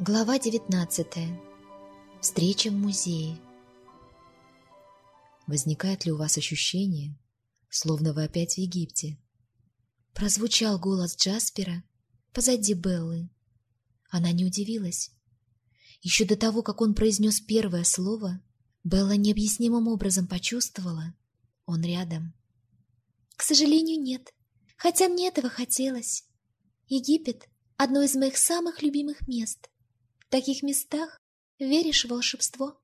Глава 19. Встреча в музее. Возникает ли у вас ощущение, словно вы опять в Египте? Прозвучал голос Джаспера позади Беллы. Она не удивилась. Еще до того, как он произнес первое слово, Белла необъяснимым образом почувствовала, он рядом. К сожалению, нет, хотя мне этого хотелось. Египет — одно из моих самых любимых мест — в таких местах веришь в волшебство?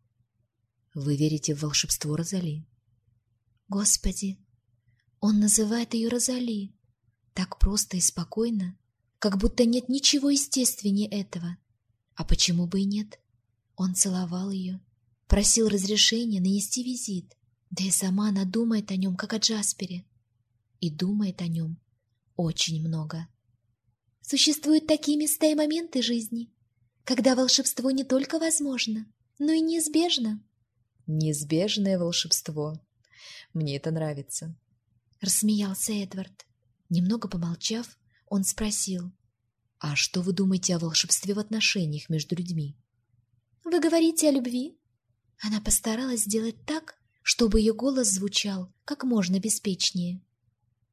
Вы верите в волшебство Розали? Господи, он называет ее Розали. Так просто и спокойно, как будто нет ничего естественнее этого. А почему бы и нет? Он целовал ее, просил разрешения нанести визит. Да и сама она думает о нем, как о Джаспере. И думает о нем очень много. Существуют такие места и моменты жизни, когда волшебство не только возможно, но и неизбежно. Неизбежное волшебство. Мне это нравится. Рассмеялся Эдвард. Немного помолчав, он спросил. А что вы думаете о волшебстве в отношениях между людьми? Вы говорите о любви? Она постаралась сделать так, чтобы ее голос звучал как можно беспечнее.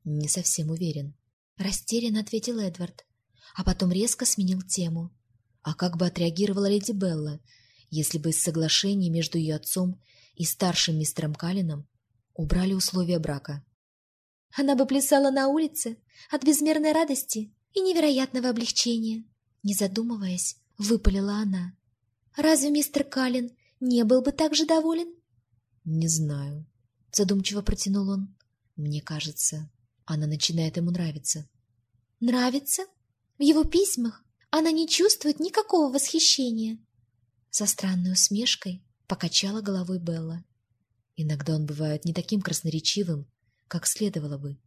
Не совсем уверен. Растерянно ответил Эдвард, а потом резко сменил тему. А как бы отреагировала леди Белла, если бы из соглашения между ее отцом и старшим мистером Каллином убрали условия брака? Она бы плясала на улице от безмерной радости и невероятного облегчения. Не задумываясь, выпалила она. «Разве мистер Каллин не был бы так же доволен?» «Не знаю», — задумчиво протянул он. «Мне кажется, она начинает ему нравиться». «Нравится? В его письмах она не чувствует никакого восхищения. Со странной усмешкой покачала головой Белла. Иногда он бывает не таким красноречивым, как следовало бы.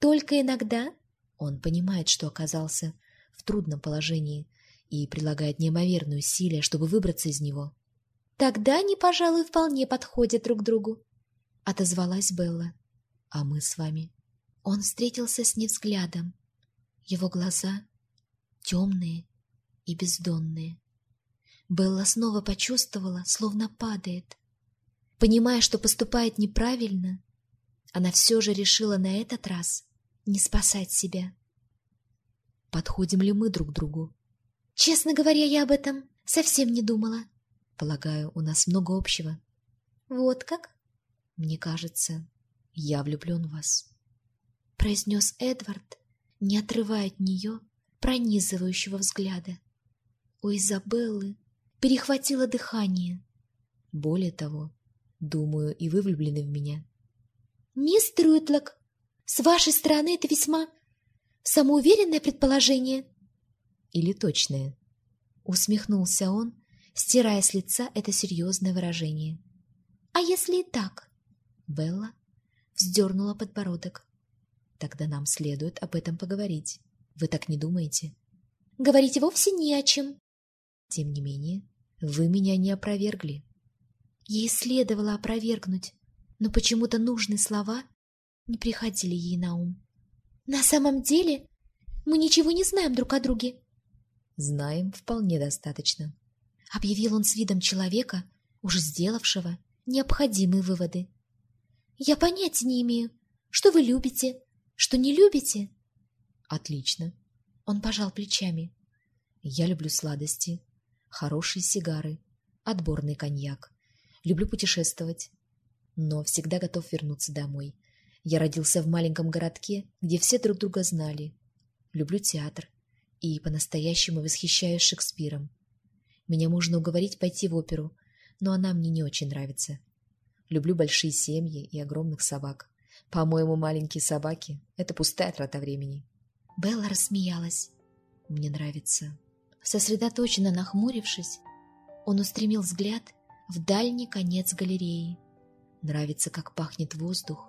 Только иногда? Он понимает, что оказался в трудном положении и прилагает неимоверные усилия, чтобы выбраться из него. Тогда они, пожалуй, вполне подходят друг другу, — отозвалась Белла. А мы с вами? Он встретился с ней взглядом. Его глаза темные и бездонные. Белла снова почувствовала, словно падает. Понимая, что поступает неправильно, она все же решила на этот раз не спасать себя. Подходим ли мы друг к другу? Честно говоря, я об этом совсем не думала. Полагаю, у нас много общего. Вот как? Мне кажется, я влюблен в вас. Произнес Эдвард, не отрывая от нее пронизывающего взгляда. У Изабеллы перехватило дыхание. Более того, думаю, и вы влюблены в меня. Мистер Уитлок, с вашей стороны это весьма самоуверенное предположение. Или точное? Усмехнулся он, стирая с лица это серьезное выражение. А если и так? Белла вздернула подбородок. Тогда нам следует об этом поговорить. Вы так не думаете? Говорить вовсе не о чем. Тем не менее, вы меня не опровергли. Ей следовало опровергнуть, но почему-то нужные слова не приходили ей на ум. На самом деле, мы ничего не знаем друг о друге. Знаем вполне достаточно. Объявил он с видом человека, уже сделавшего необходимые выводы. Я понятия не имею, что вы любите, что не любите. Отлично. Он пожал плечами. Я люблю сладости, хорошие сигары, отборный коньяк. Люблю путешествовать, но всегда готов вернуться домой. Я родился в маленьком городке, где все друг друга знали. Люблю театр и по-настоящему восхищаюсь Шекспиром. Меня можно уговорить пойти в оперу, но она мне не очень нравится. Люблю большие семьи и огромных собак. По-моему, маленькие собаки — это пустая трата времени. Белла рассмеялась. «Мне нравится». Сосредоточенно нахмурившись, он устремил взгляд в дальний конец галереи. Нравится, как пахнет воздух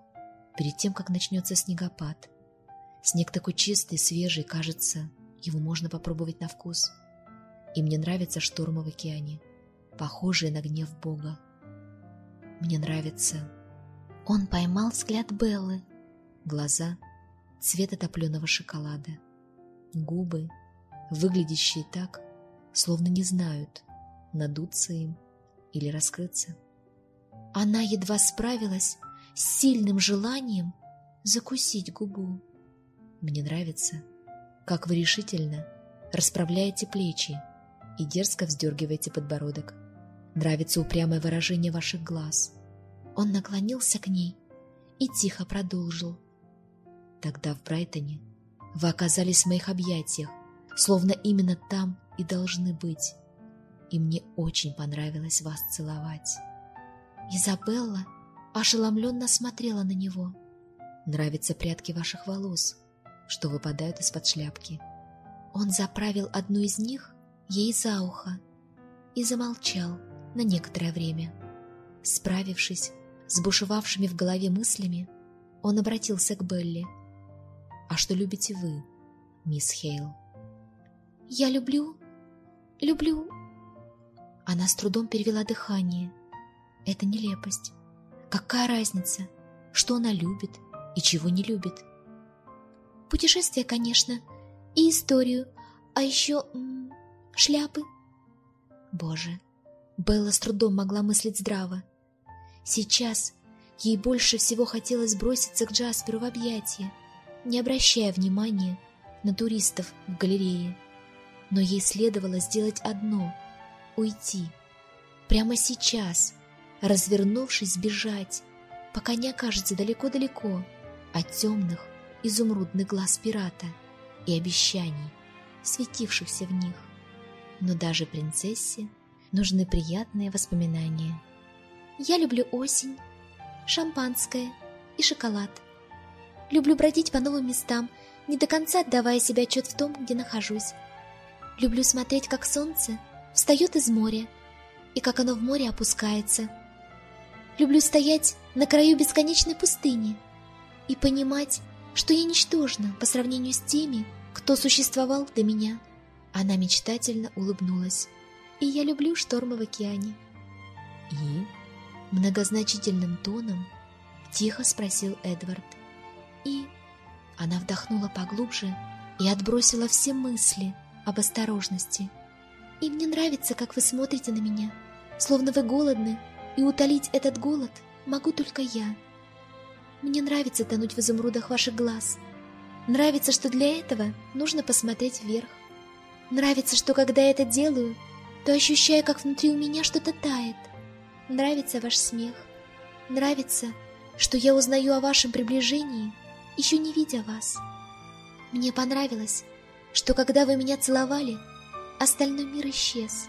перед тем, как начнется снегопад. Снег такой чистый, свежий, кажется, его можно попробовать на вкус. И мне нравятся штормы в океане, похожие на гнев Бога. Мне нравится... Он поймал взгляд Беллы. Глаза — цвета топленого шоколада. Губы, выглядящие так, словно не знают, надуться им или раскрыться. Она едва справилась с сильным желанием закусить губу. Мне нравится, как вы решительно расправляете плечи и дерзко вздергиваете подбородок. Нравится упрямое выражение ваших глаз. Он наклонился к ней и тихо продолжил. Тогда в Брайтоне вы оказались в моих объятиях, словно именно там и должны быть. И мне очень понравилось вас целовать. Изабелла ошеломленно смотрела на него. Нравятся прядки ваших волос, что выпадают из-под шляпки. Он заправил одну из них ей за ухо и замолчал на некоторое время. Справившись с бушевавшими в голове мыслями, он обратился к Белли. «А что любите вы, мисс Хейл?» «Я люблю... люблю...» Она с трудом перевела дыхание. Это нелепость. Какая разница, что она любит и чего не любит? Путешествия, конечно, и историю, а еще шляпы. Боже, Белла с трудом могла мыслить здраво. Сейчас ей больше всего хотелось броситься к Джасперу в объятия, не обращая внимания на туристов в галерее. Но ей следовало сделать одно — уйти. Прямо сейчас, развернувшись, бежать, пока не окажется далеко-далеко от темных, изумрудных глаз пирата и обещаний, светившихся в них. Но даже принцессе нужны приятные воспоминания. Я люблю осень, шампанское и шоколад. Люблю бродить по новым местам, не до конца отдавая себе отчет в том, где нахожусь. Люблю смотреть, как солнце встает из моря и как оно в море опускается. Люблю стоять на краю бесконечной пустыни и понимать, что я ничтожна по сравнению с теми, кто существовал до меня. Она мечтательно улыбнулась. И я люблю штормы в океане. И? Многозначительным тоном тихо спросил Эдвард. И она вдохнула поглубже и отбросила все мысли об осторожности. И мне нравится, как вы смотрите на меня, словно вы голодны, и утолить этот голод могу только я. Мне нравится тонуть в изумрудах ваших глаз. Нравится, что для этого нужно посмотреть вверх. Нравится, что когда я это делаю, то ощущаю, как внутри у меня что-то тает. Нравится ваш смех. Нравится, что я узнаю о вашем приближении, еще не видя вас. Мне понравилось, что когда вы меня целовали, остальной мир исчез.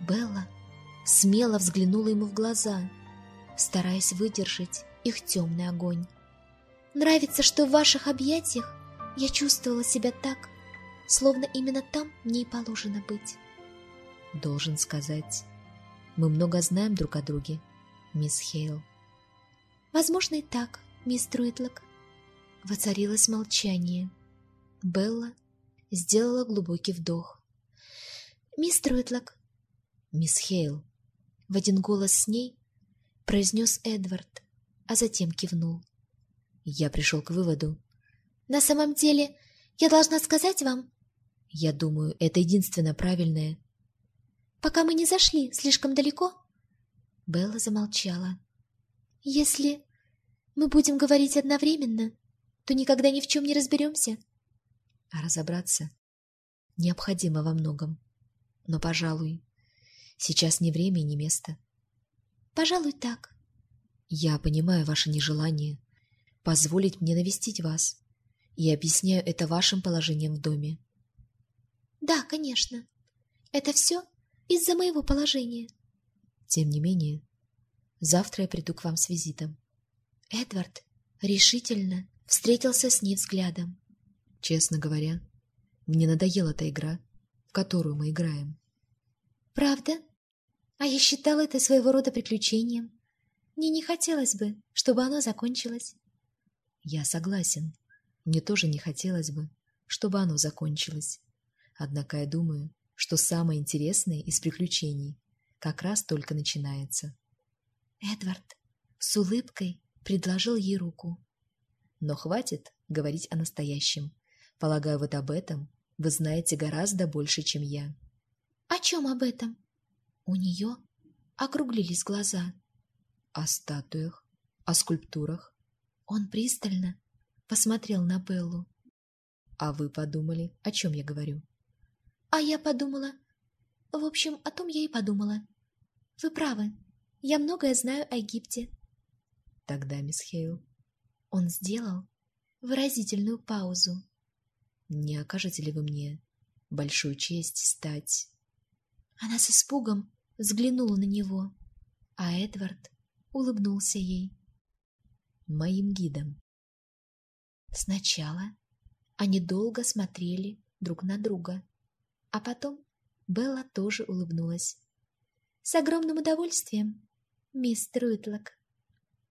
Белла смело взглянула ему в глаза, стараясь выдержать их темный огонь. Нравится, что в ваших объятиях я чувствовала себя так, словно именно там мне и положено быть. Должен сказать, мы много знаем друг о друге, мисс Хейл. Возможно и так, мисс Друидлок. Воцарилось молчание. Белла сделала глубокий вдох. «Мисс Друидлок». «Мисс Хейл». В один голос с ней произнес Эдвард, а затем кивнул. Я пришел к выводу. «На самом деле, я должна сказать вам...» «Я думаю, это единственно правильное...» «Пока мы не зашли слишком далеко...» Белла замолчала. «Если мы будем говорить одновременно, то никогда ни в чем не разберемся». А разобраться необходимо во многом. Но, пожалуй, сейчас не время и не место. «Пожалуй, так», я понимаю ваше нежелание позволить мне навестить вас и объясняю это вашим положением в доме. Да, конечно. Это все из-за моего положения. Тем не менее, завтра я приду к вам с визитом. Эдвард решительно встретился с ней взглядом. Честно говоря, мне надоела та игра, в которую мы играем. Правда? А я считала это своего рода приключением. Мне не хотелось бы, чтобы оно закончилось. Я согласен. Мне тоже не хотелось бы, чтобы оно закончилось. Однако я думаю, что самое интересное из приключений как раз только начинается. Эдвард с улыбкой предложил ей руку. Но хватит говорить о настоящем. Полагаю, вот об этом вы знаете гораздо больше, чем я. чем об этом?» У нее округлились глаза. «О статуях, о скульптурах». Он пристально посмотрел на Беллу. «А вы подумали, о чем я говорю?» «А я подумала. В общем, о том я и подумала. Вы правы. Я многое знаю о Египте». «Тогда, мисс Хейл...» Он сделал выразительную паузу. «Не окажете ли вы мне большую честь стать...» Она с испугом взглянула на него, а Эдвард улыбнулся ей. «Моим гидом». Сначала они долго смотрели друг на друга, а потом Белла тоже улыбнулась. «С огромным удовольствием, мистер Уитлок».